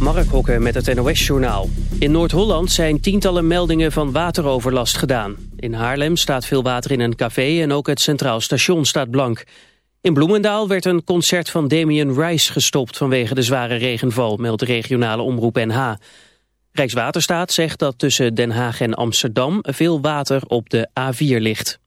Mark Hokker met het NOS-journaal. In Noord-Holland zijn tientallen meldingen van wateroverlast gedaan. In Haarlem staat veel water in een café en ook het Centraal Station staat blank. In Bloemendaal werd een concert van Damien Rice gestopt vanwege de zware regenval, meldt regionale omroep NH. Rijkswaterstaat zegt dat tussen Den Haag en Amsterdam veel water op de A4 ligt.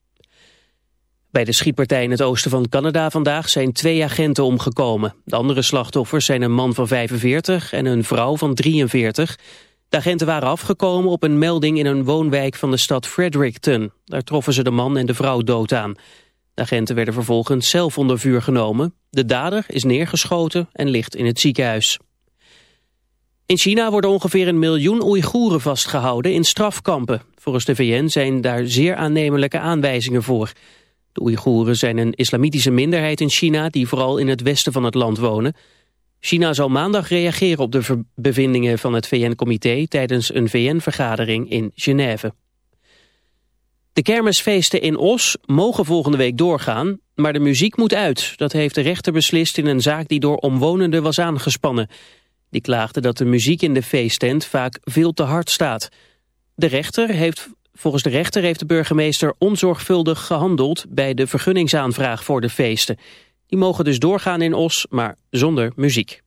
Bij de schietpartij in het oosten van Canada vandaag zijn twee agenten omgekomen. De andere slachtoffers zijn een man van 45 en een vrouw van 43. De agenten waren afgekomen op een melding in een woonwijk van de stad Fredericton. Daar troffen ze de man en de vrouw dood aan. De agenten werden vervolgens zelf onder vuur genomen. De dader is neergeschoten en ligt in het ziekenhuis. In China worden ongeveer een miljoen Oeigoeren vastgehouden in strafkampen. Volgens de VN zijn daar zeer aannemelijke aanwijzingen voor. De Oeigoeren zijn een islamitische minderheid in China die vooral in het westen van het land wonen. China zal maandag reageren op de bevindingen van het VN-comité tijdens een VN-vergadering in Genève. De kermisfeesten in Os mogen volgende week doorgaan, maar de muziek moet uit. Dat heeft de rechter beslist in een zaak die door omwonenden was aangespannen. Die klaagde dat de muziek in de feesttent vaak veel te hard staat. De rechter heeft Volgens de rechter heeft de burgemeester onzorgvuldig gehandeld bij de vergunningsaanvraag voor de feesten. Die mogen dus doorgaan in Os, maar zonder muziek.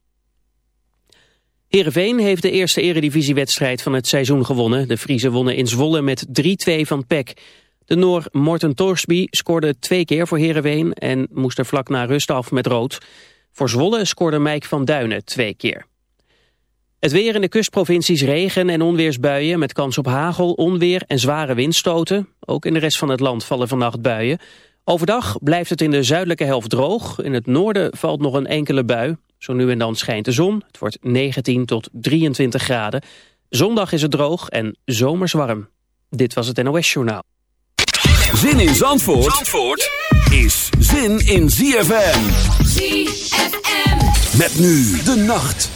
Heerenveen heeft de eerste eredivisiewedstrijd van het seizoen gewonnen. De Friese wonnen in Zwolle met 3-2 van PEC. De Noor Morten Torsby scoorde twee keer voor Heerenveen en moest er vlak na rust af met rood. Voor Zwolle scoorde Mike van Duinen twee keer. Het weer in de kustprovincies regen en onweersbuien met kans op hagel, onweer en zware windstoten. Ook in de rest van het land vallen vannacht buien. Overdag blijft het in de zuidelijke helft droog. In het noorden valt nog een enkele bui. Zo nu en dan schijnt de zon. Het wordt 19 tot 23 graden. Zondag is het droog en zomers warm. Dit was het NOS Journaal. Zin in Zandvoort, Zandvoort is zin in ZFM. ZFM. Met nu de nacht.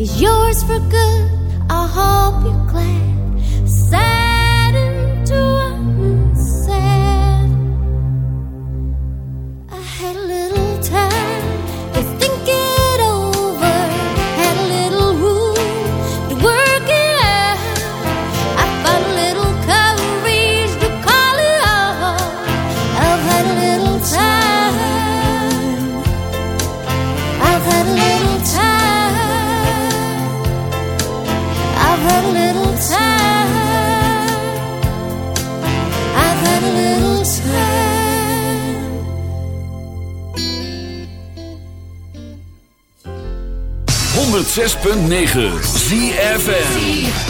is yours for good. 106.9 ZFN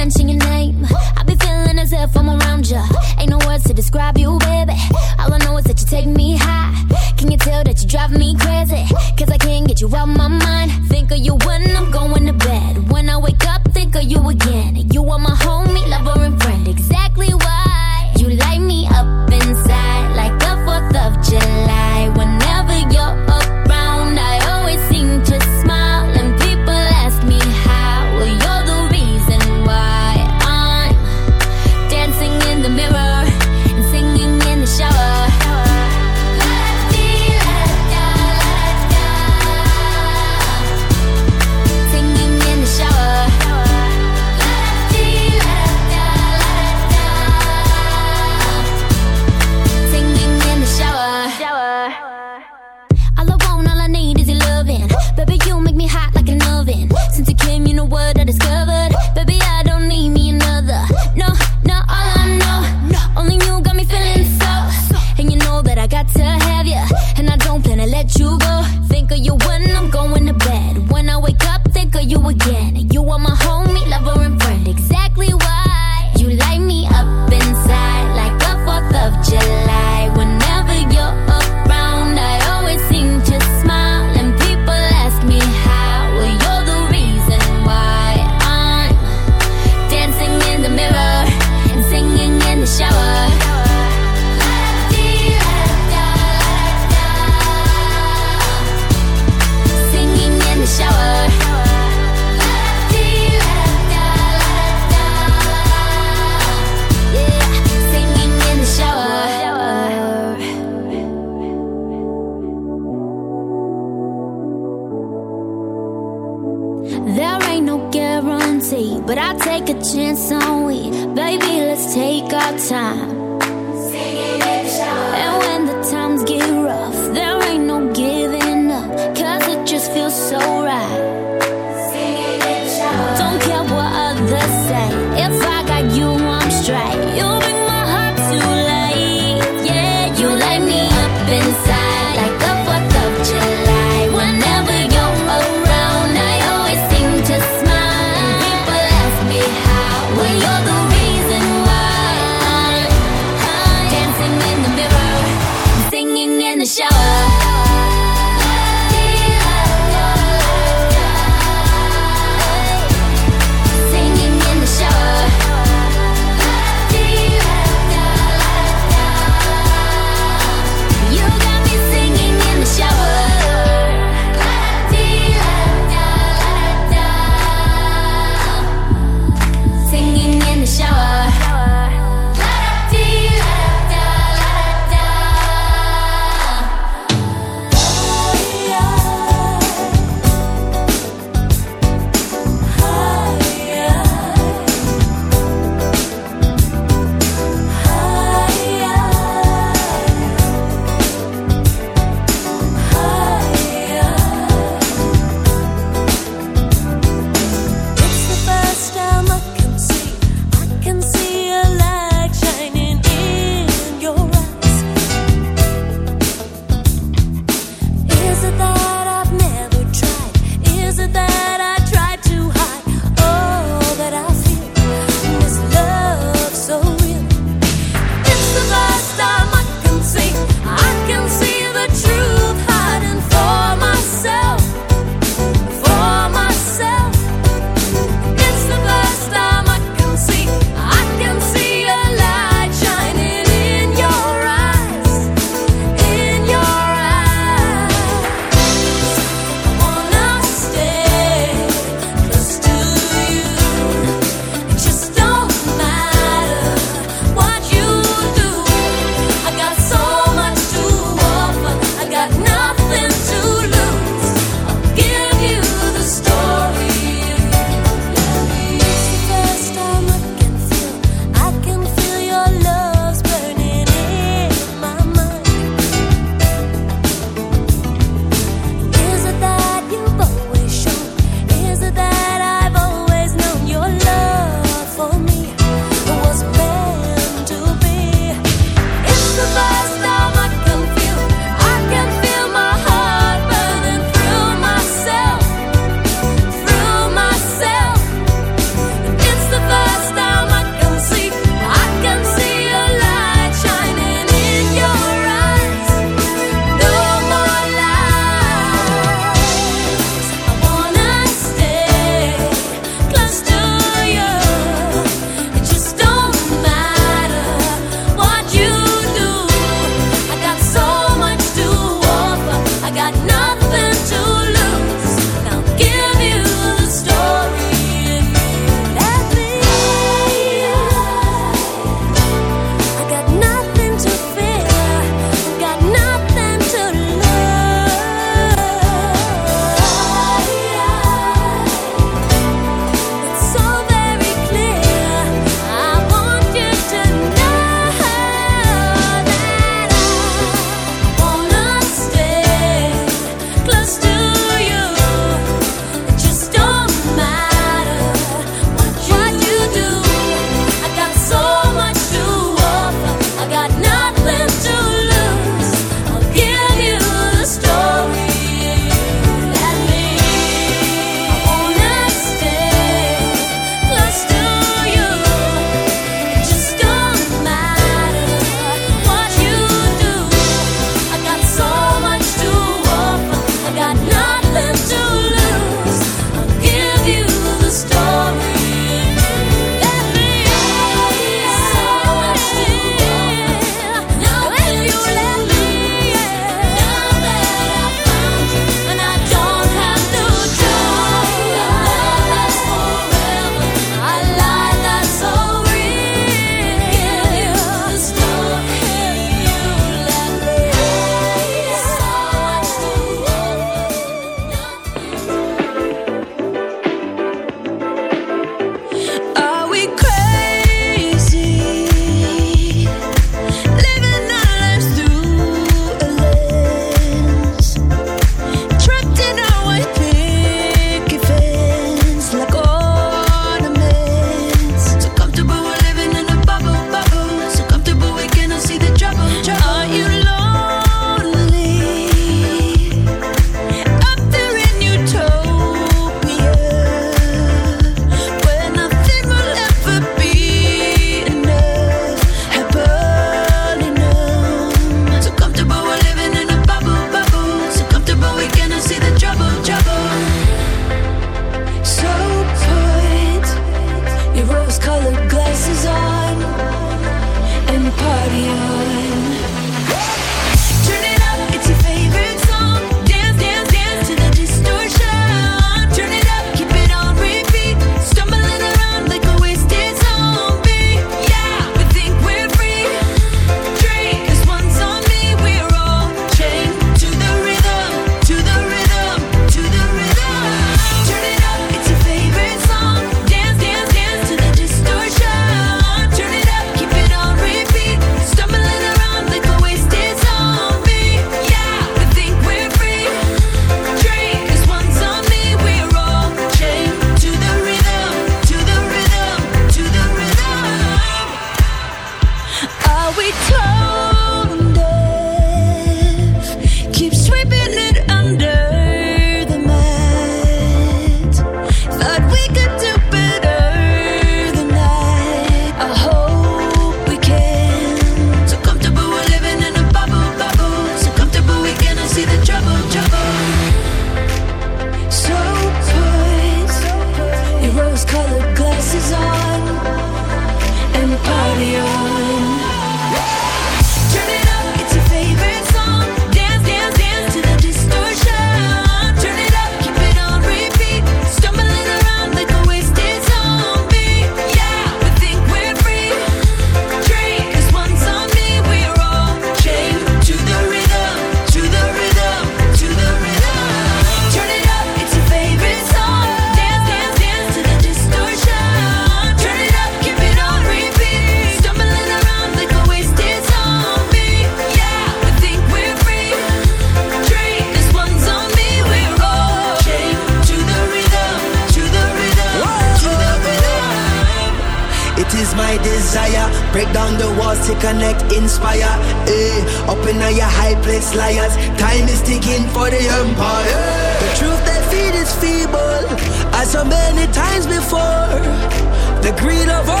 Greed of